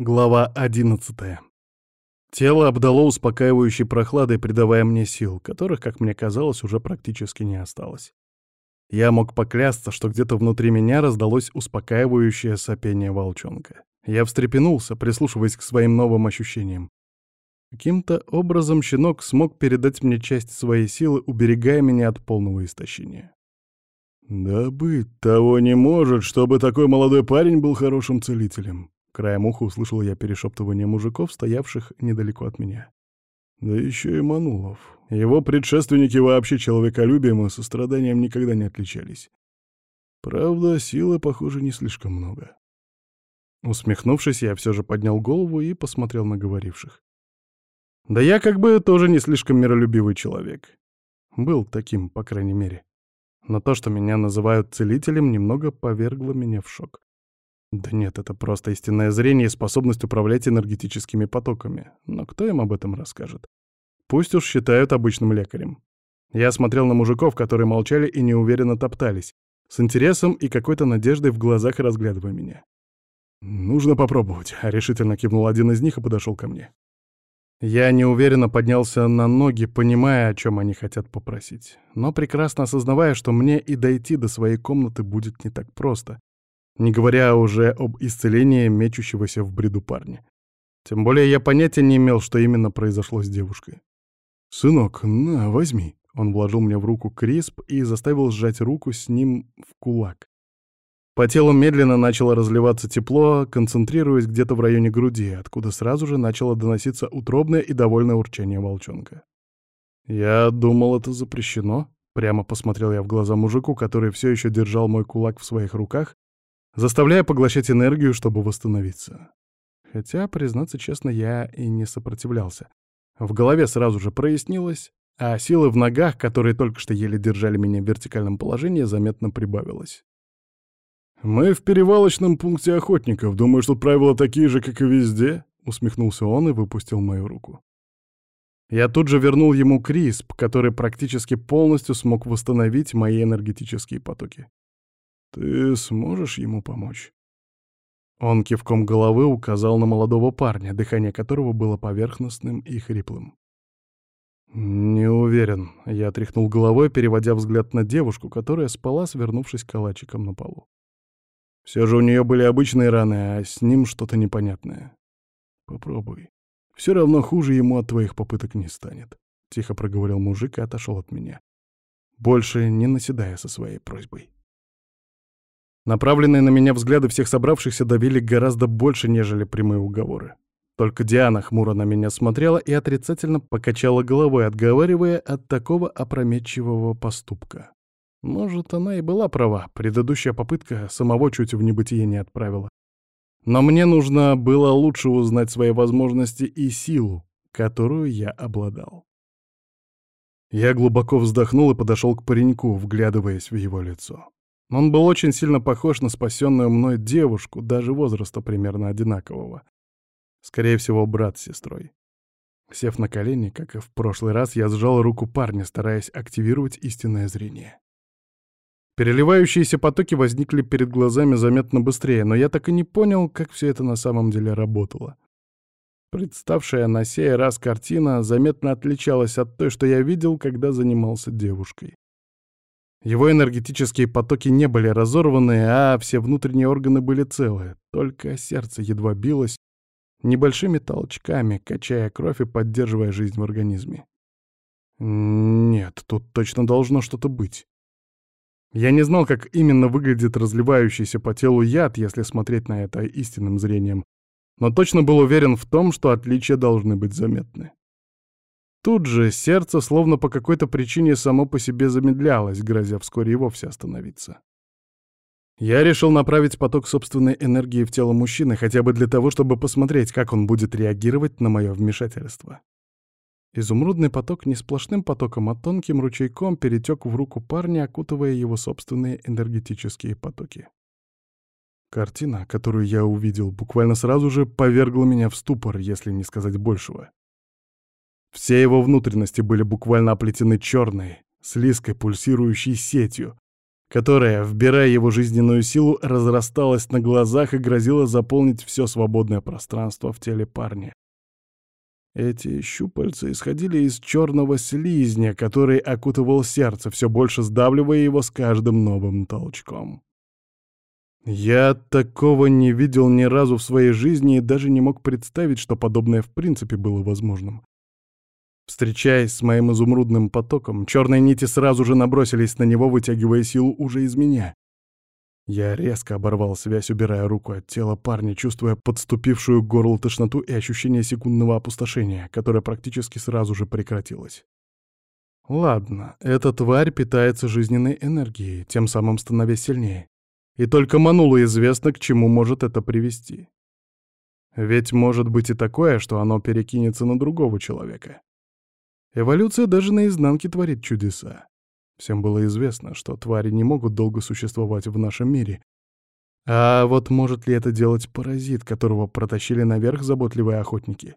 Глава 11. Тело обдало успокаивающей прохладой, придавая мне сил, которых, как мне казалось, уже практически не осталось. Я мог поклясться, что где-то внутри меня раздалось успокаивающее сопение волчонка. Я встрепенулся, прислушиваясь к своим новым ощущениям. Каким-то образом щенок смог передать мне часть своей силы, уберегая меня от полного истощения. «Да быть того не может, чтобы такой молодой парень был хорошим целителем», Краем уха услышал я перешептывание мужиков, стоявших недалеко от меня. Да еще и Манулов. Его предшественники вообще человеколюбием и состраданием никогда не отличались. Правда, силы, похоже, не слишком много. Усмехнувшись, я все же поднял голову и посмотрел на говоривших. Да я как бы тоже не слишком миролюбивый человек. Был таким, по крайней мере. Но то, что меня называют целителем, немного повергло меня в шок. Да нет, это просто истинное зрение и способность управлять энергетическими потоками. Но кто им об этом расскажет? Пусть уж считают обычным лекарем. Я смотрел на мужиков, которые молчали и неуверенно топтались, с интересом и какой-то надеждой в глазах разглядывая меня. «Нужно попробовать», — решительно кивнул один из них и подошел ко мне. Я неуверенно поднялся на ноги, понимая, о чем они хотят попросить, но прекрасно осознавая, что мне и дойти до своей комнаты будет не так просто, не говоря уже об исцелении мечущегося в бреду парня. Тем более я понятия не имел, что именно произошло с девушкой. «Сынок, на, возьми». Он вложил мне в руку крисп и заставил сжать руку с ним в кулак. По телу медленно начало разливаться тепло, концентрируясь где-то в районе груди, откуда сразу же начало доноситься утробное и довольное урчание волчонка. «Я думал, это запрещено», — прямо посмотрел я в глаза мужику, который все еще держал мой кулак в своих руках заставляя поглощать энергию, чтобы восстановиться. Хотя, признаться честно, я и не сопротивлялся. В голове сразу же прояснилось, а силы в ногах, которые только что еле держали меня в вертикальном положении, заметно прибавилось. «Мы в перевалочном пункте охотников. Думаю, что правила такие же, как и везде?» — усмехнулся он и выпустил мою руку. Я тут же вернул ему крисп, который практически полностью смог восстановить мои энергетические потоки. Ты сможешь ему помочь?» Он кивком головы указал на молодого парня, дыхание которого было поверхностным и хриплым. «Не уверен», — я тряхнул головой, переводя взгляд на девушку, которая спала, свернувшись калачиком на полу. Все же у нее были обычные раны, а с ним что-то непонятное. «Попробуй. Все равно хуже ему от твоих попыток не станет», — тихо проговорил мужик и отошел от меня, больше не наседая со своей просьбой. Направленные на меня взгляды всех собравшихся давили гораздо больше, нежели прямые уговоры. Только Диана хмуро на меня смотрела и отрицательно покачала головой, отговаривая от такого опрометчивого поступка. Может, она и была права, предыдущая попытка самого чуть в небытие не отправила. Но мне нужно было лучше узнать свои возможности и силу, которую я обладал. Я глубоко вздохнул и подошел к пареньку, вглядываясь в его лицо. Он был очень сильно похож на спасенную мной девушку, даже возраста примерно одинакового. Скорее всего, брат с сестрой. Сев на колени, как и в прошлый раз, я сжал руку парня, стараясь активировать истинное зрение. Переливающиеся потоки возникли перед глазами заметно быстрее, но я так и не понял, как все это на самом деле работало. Представшая на сей раз картина заметно отличалась от той, что я видел, когда занимался девушкой. Его энергетические потоки не были разорваны, а все внутренние органы были целы, только сердце едва билось небольшими толчками, качая кровь и поддерживая жизнь в организме. Нет, тут точно должно что-то быть. Я не знал, как именно выглядит разливающийся по телу яд, если смотреть на это истинным зрением, но точно был уверен в том, что отличия должны быть заметны. Тут же сердце словно по какой-то причине само по себе замедлялось, грозя вскоре и вовсе остановиться. Я решил направить поток собственной энергии в тело мужчины хотя бы для того, чтобы посмотреть, как он будет реагировать на мое вмешательство. Изумрудный поток не сплошным потоком, а тонким ручейком перетек в руку парня, окутывая его собственные энергетические потоки. Картина, которую я увидел, буквально сразу же повергла меня в ступор, если не сказать большего. Все его внутренности были буквально оплетены черной, слизкой, пульсирующей сетью, которая, вбирая его жизненную силу, разрасталась на глазах и грозила заполнить все свободное пространство в теле парня. Эти щупальца исходили из черного слизня, который окутывал сердце, все больше сдавливая его с каждым новым толчком. Я такого не видел ни разу в своей жизни и даже не мог представить, что подобное в принципе было возможным. Встречаясь с моим изумрудным потоком, черные нити сразу же набросились на него, вытягивая силу уже из меня. Я резко оборвал связь, убирая руку от тела парня, чувствуя подступившую к горлу тошноту и ощущение секундного опустошения, которое практически сразу же прекратилось. Ладно, эта тварь питается жизненной энергией, тем самым становясь сильнее. И только Манулу известно, к чему может это привести. Ведь может быть и такое, что оно перекинется на другого человека. Эволюция даже наизнанке творит чудеса. Всем было известно, что твари не могут долго существовать в нашем мире. А вот может ли это делать паразит, которого протащили наверх заботливые охотники?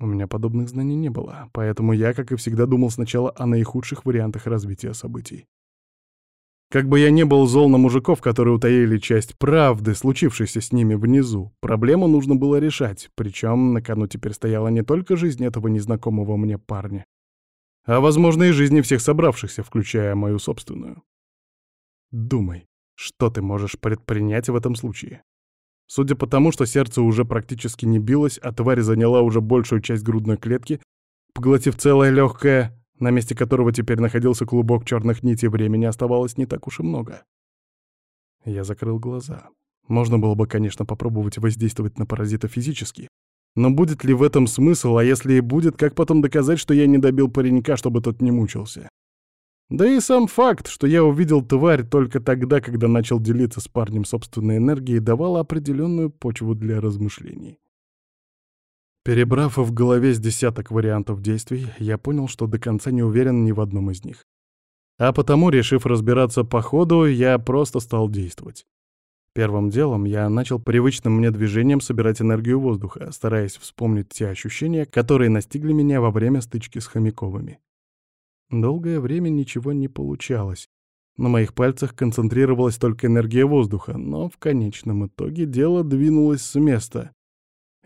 У меня подобных знаний не было, поэтому я, как и всегда, думал сначала о наихудших вариантах развития событий. Как бы я не был зол на мужиков, которые утаили часть правды, случившейся с ними внизу, проблему нужно было решать, причем на кону теперь стояла не только жизнь этого незнакомого мне парня, а, возможно, и жизни всех собравшихся, включая мою собственную. Думай, что ты можешь предпринять в этом случае. Судя по тому, что сердце уже практически не билось, а тварь заняла уже большую часть грудной клетки, поглотив целое легкое, на месте которого теперь находился клубок черных нитей, времени оставалось не так уж и много. Я закрыл глаза. Можно было бы, конечно, попробовать воздействовать на паразита физически. Но будет ли в этом смысл, а если и будет, как потом доказать, что я не добил паренька, чтобы тот не мучился? Да и сам факт, что я увидел тварь только тогда, когда начал делиться с парнем собственной энергией, давал определенную почву для размышлений. Перебрав в голове с десяток вариантов действий, я понял, что до конца не уверен ни в одном из них. А потому, решив разбираться по ходу, я просто стал действовать. Первым делом я начал привычным мне движением собирать энергию воздуха, стараясь вспомнить те ощущения, которые настигли меня во время стычки с Хомяковыми. Долгое время ничего не получалось. На моих пальцах концентрировалась только энергия воздуха, но в конечном итоге дело двинулось с места.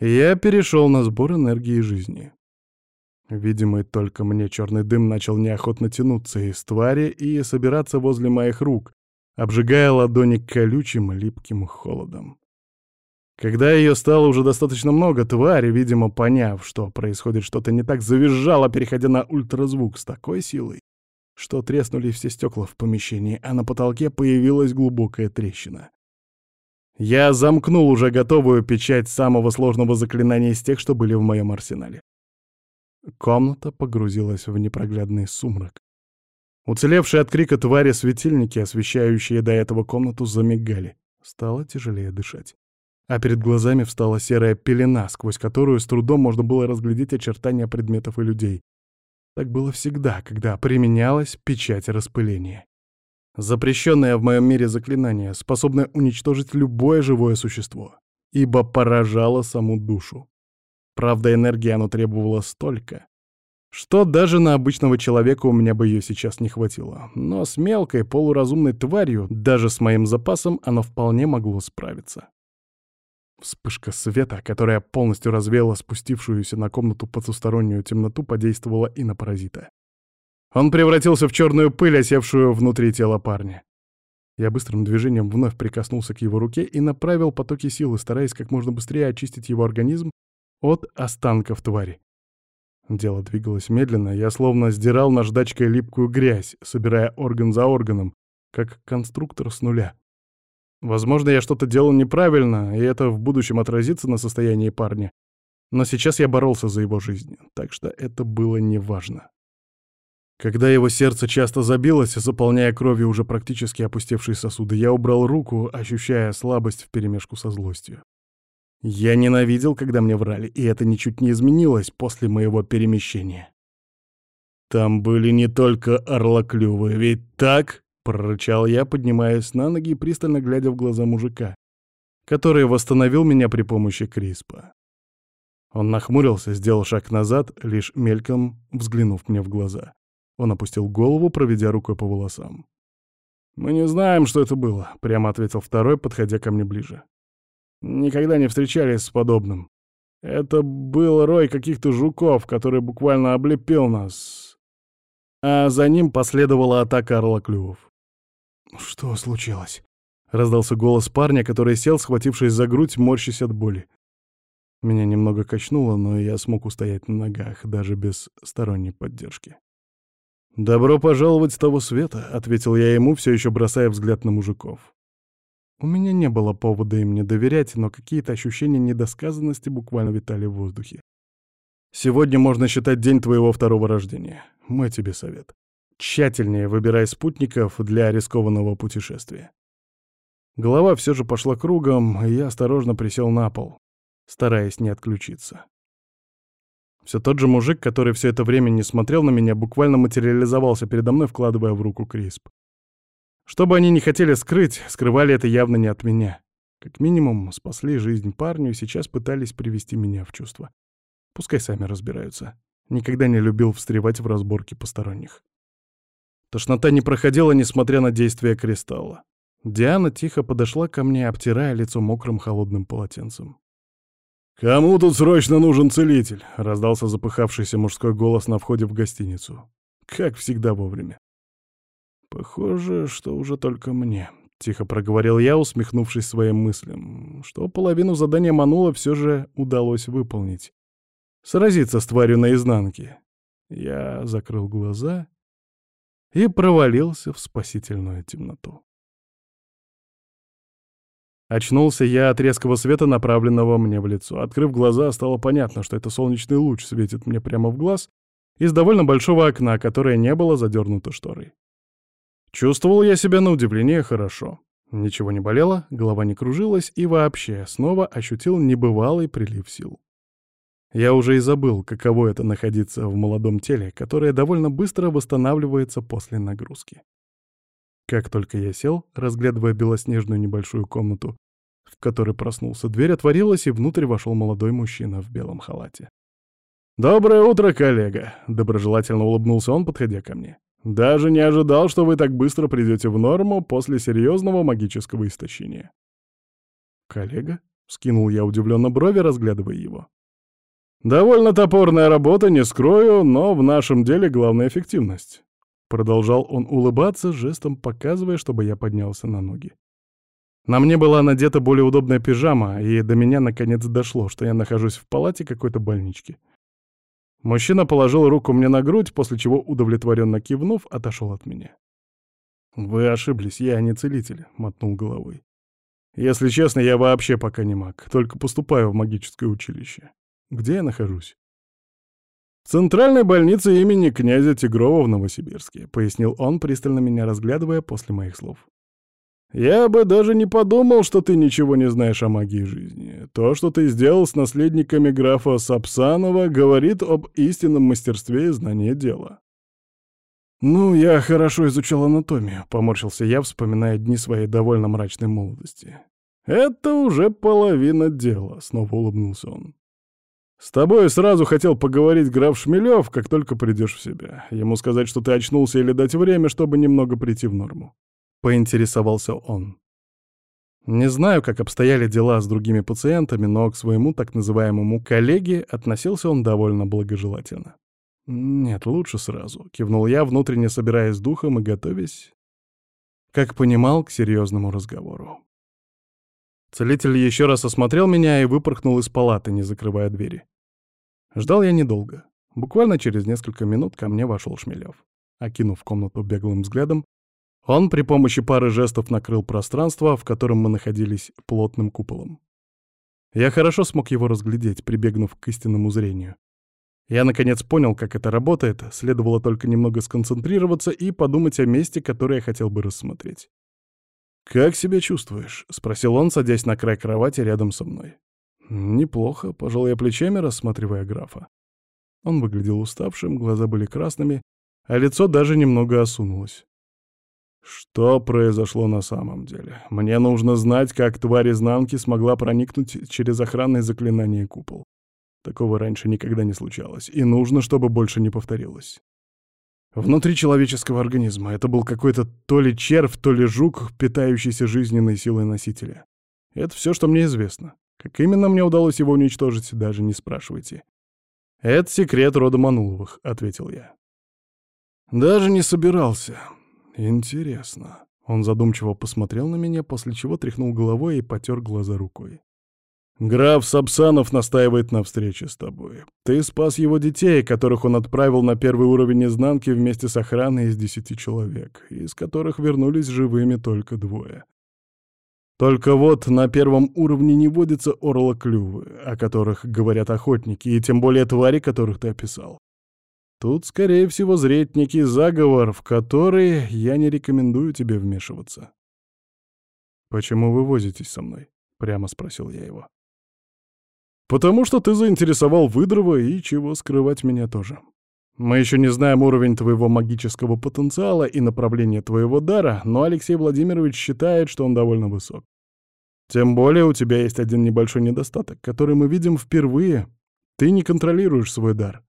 Я перешел на сбор энергии жизни. Видимо, только мне черный дым начал неохотно тянуться из твари и собираться возле моих рук, обжигая ладони колючим липким холодом. Когда ее стало уже достаточно много, тварь, видимо, поняв, что происходит что-то не так, завизжала, переходя на ультразвук с такой силой, что треснули все стекла в помещении, а на потолке появилась глубокая трещина. Я замкнул уже готовую печать самого сложного заклинания из тех, что были в моем арсенале. Комната погрузилась в непроглядный сумрак. Уцелевшие от крика твари светильники, освещающие до этого комнату, замигали. Стало тяжелее дышать. А перед глазами встала серая пелена, сквозь которую с трудом можно было разглядеть очертания предметов и людей. Так было всегда, когда применялась печать распыления. Запрещенное в моем мире заклинание, способное уничтожить любое живое существо, ибо поражало саму душу. Правда, энергии оно требовало столько, что даже на обычного человека у меня бы ее сейчас не хватило. Но с мелкой полуразумной тварью, даже с моим запасом, оно вполне могло справиться. Вспышка света, которая полностью развеяла спустившуюся на комнату потустороннюю темноту, подействовала и на паразита. Он превратился в черную пыль, осевшую внутри тела парня. Я быстрым движением вновь прикоснулся к его руке и направил потоки силы, стараясь как можно быстрее очистить его организм от останков твари. Дело двигалось медленно, я словно сдирал наждачкой липкую грязь, собирая орган за органом, как конструктор с нуля. Возможно, я что-то делал неправильно, и это в будущем отразится на состоянии парня. Но сейчас я боролся за его жизнь, так что это было неважно. Когда его сердце часто забилось, заполняя кровью уже практически опустевшие сосуды, я убрал руку, ощущая слабость вперемешку со злостью. Я ненавидел, когда мне врали, и это ничуть не изменилось после моего перемещения. Там были не только орлоклювы, ведь так? Прорычал я, поднимаясь на ноги и пристально глядя в глаза мужика, который восстановил меня при помощи Криспа. Он нахмурился, сделал шаг назад, лишь мельком взглянув мне в глаза. Он опустил голову, проведя рукой по волосам. «Мы не знаем, что это было», — прямо ответил второй, подходя ко мне ближе. «Никогда не встречались с подобным. Это был рой каких-то жуков, который буквально облепил нас. А за ним последовала атака орлоклювов». «Что случилось?» — раздался голос парня, который сел, схватившись за грудь, морщась от боли. Меня немного качнуло, но я смог устоять на ногах, даже без сторонней поддержки. «Добро пожаловать с того света», — ответил я ему, все еще бросая взгляд на мужиков. У меня не было повода им не доверять, но какие-то ощущения недосказанности буквально витали в воздухе. «Сегодня можно считать день твоего второго рождения. Мой тебе совет. Тщательнее выбирай спутников для рискованного путешествия». Голова все же пошла кругом, и я осторожно присел на пол, стараясь не отключиться. Все тот же мужик, который все это время не смотрел на меня, буквально материализовался передо мной, вкладывая в руку Крисп. Что бы они ни хотели скрыть, скрывали это явно не от меня. Как минимум, спасли жизнь парню и сейчас пытались привести меня в чувство. Пускай сами разбираются. Никогда не любил встревать в разборки посторонних. Тошнота не проходила, несмотря на действия кристалла. Диана тихо подошла ко мне, обтирая лицо мокрым холодным полотенцем. «Кому тут срочно нужен целитель?» — раздался запыхавшийся мужской голос на входе в гостиницу. Как всегда вовремя. «Похоже, что уже только мне», — тихо проговорил я, усмехнувшись своим мыслям, что половину задания Манула все же удалось выполнить. Сразиться с тварью наизнанке. Я закрыл глаза и провалился в спасительную темноту. Очнулся я от резкого света, направленного мне в лицо. Открыв глаза, стало понятно, что это солнечный луч светит мне прямо в глаз из довольно большого окна, которое не было задернуто шторой. Чувствовал я себя на удивление хорошо. Ничего не болело, голова не кружилась и вообще снова ощутил небывалый прилив сил. Я уже и забыл, каково это находиться в молодом теле, которое довольно быстро восстанавливается после нагрузки. Как только я сел, разглядывая белоснежную небольшую комнату, в которой проснулся, дверь отворилась, и внутрь вошел молодой мужчина в белом халате. «Доброе утро, коллега!» — доброжелательно улыбнулся он, подходя ко мне. «Даже не ожидал, что вы так быстро придете в норму после серьезного магического истощения». «Коллега?» — скинул я удивленно брови, разглядывая его. «Довольно топорная работа, не скрою, но в нашем деле главная эффективность. Продолжал он улыбаться, жестом показывая, чтобы я поднялся на ноги. На мне была надета более удобная пижама, и до меня наконец дошло, что я нахожусь в палате какой-то больнички. Мужчина положил руку мне на грудь, после чего, удовлетворенно кивнув, отошел от меня. «Вы ошиблись, я не целитель», — мотнул головой. «Если честно, я вообще пока не маг, только поступаю в магическое училище. Где я нахожусь?» Центральной больнице имени князя Тигрова в Новосибирске», — пояснил он, пристально меня разглядывая после моих слов. «Я бы даже не подумал, что ты ничего не знаешь о магии жизни. То, что ты сделал с наследниками графа Сапсанова, говорит об истинном мастерстве и знании дела». «Ну, я хорошо изучал анатомию», — поморщился я, вспоминая дни своей довольно мрачной молодости. «Это уже половина дела», — снова улыбнулся он. «С тобой сразу хотел поговорить граф Шмелев, как только придешь в себя. Ему сказать, что ты очнулся или дать время, чтобы немного прийти в норму». Поинтересовался он. Не знаю, как обстояли дела с другими пациентами, но к своему так называемому коллеге относился он довольно благожелательно. «Нет, лучше сразу», — кивнул я, внутренне собираясь духом и готовясь, как понимал, к серьезному разговору. Целитель еще раз осмотрел меня и выпорхнул из палаты, не закрывая двери. Ждал я недолго. Буквально через несколько минут ко мне вошел Шмелев. Окинув комнату беглым взглядом, он при помощи пары жестов накрыл пространство, в котором мы находились, плотным куполом. Я хорошо смог его разглядеть, прибегнув к истинному зрению. Я наконец понял, как это работает, следовало только немного сконцентрироваться и подумать о месте, которое я хотел бы рассмотреть. «Как себя чувствуешь?» — спросил он, садясь на край кровати рядом со мной. «Неплохо», — пожал я плечами, рассматривая графа. Он выглядел уставшим, глаза были красными, а лицо даже немного осунулось. Что произошло на самом деле? Мне нужно знать, как тварь изнанки смогла проникнуть через охранное заклинание купол. Такого раньше никогда не случалось, и нужно, чтобы больше не повторилось. Внутри человеческого организма. Это был какой-то то ли червь, то ли жук, питающийся жизненной силой носителя. Это все, что мне известно. Как именно мне удалось его уничтожить, даже не спрашивайте. «Это секрет рода Мануловых», — ответил я. «Даже не собирался. Интересно». Он задумчиво посмотрел на меня, после чего тряхнул головой и потер глаза рукой. «Граф Сапсанов настаивает на встрече с тобой. Ты спас его детей, которых он отправил на первый уровень изнанки вместе с охраной из десяти человек, из которых вернулись живыми только двое. Только вот на первом уровне не водятся орлоклювы, о которых говорят охотники, и тем более твари, которых ты описал. Тут, скорее всего, зреет некий заговор, в который я не рекомендую тебе вмешиваться. «Почему вы возитесь со мной?» — прямо спросил я его. «Потому что ты заинтересовал Выдрова, и чего скрывать меня тоже. Мы еще не знаем уровень твоего магического потенциала и направление твоего дара, но Алексей Владимирович считает, что он довольно высок. Тем более у тебя есть один небольшой недостаток, который мы видим впервые. Ты не контролируешь свой дар.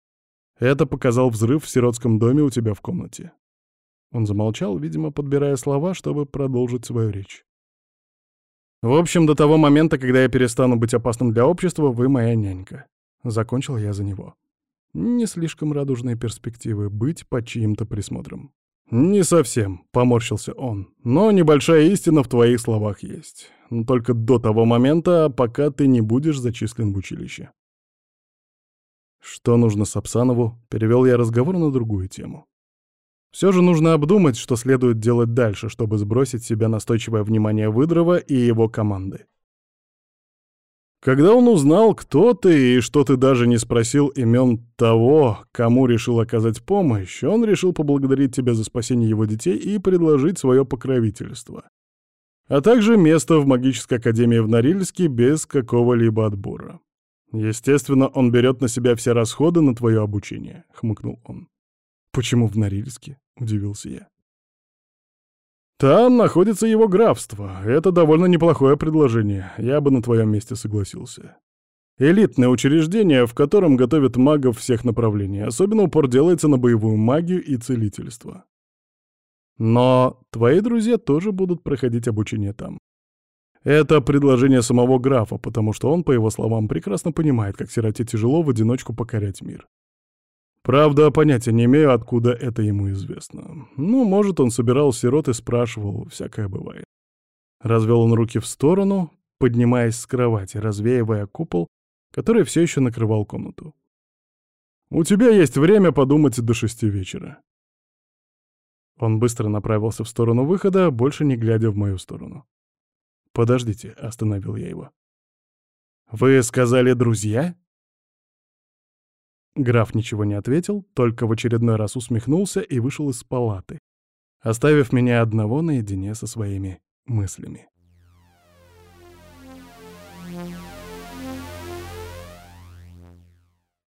Это показал взрыв в сиротском доме у тебя в комнате. Он замолчал, видимо, подбирая слова, чтобы продолжить свою речь. В общем, до того момента, когда я перестану быть опасным для общества, вы моя нянька. Закончил я за него. Не слишком радужные перспективы быть под чьим-то присмотром. «Не совсем», — поморщился он. «Но небольшая истина в твоих словах есть. Но только до того момента, пока ты не будешь зачислен в училище». «Что нужно Сапсанову?» — перевел я разговор на другую тему. Все же нужно обдумать, что следует делать дальше, чтобы сбросить с себя настойчивое внимание Выдрова и его команды. Когда он узнал, кто ты и что ты даже не спросил имен того, кому решил оказать помощь, он решил поблагодарить тебя за спасение его детей и предложить свое покровительство. А также место в магической академии в Норильске без какого-либо отбора. Естественно, он берет на себя все расходы на твое обучение, — хмыкнул он. «Почему в Норильске?» — удивился я. Там находится его графство. Это довольно неплохое предложение. Я бы на твоем месте согласился. Элитное учреждение, в котором готовят магов всех направлений. Особенно упор делается на боевую магию и целительство. Но твои друзья тоже будут проходить обучение там. Это предложение самого графа, потому что он, по его словам, прекрасно понимает, как сироте тяжело в одиночку покорять мир. Правда, понятия не имею, откуда это ему известно. Ну, может, он собирал сирот и спрашивал, всякое бывает. Развел он руки в сторону, поднимаясь с кровати, развеивая купол, который все еще накрывал комнату. «У тебя есть время подумать до шести вечера». Он быстро направился в сторону выхода, больше не глядя в мою сторону. «Подождите», — остановил я его. «Вы сказали друзья?» Граф ничего не ответил, только в очередной раз усмехнулся и вышел из палаты, оставив меня одного наедине со своими мыслями.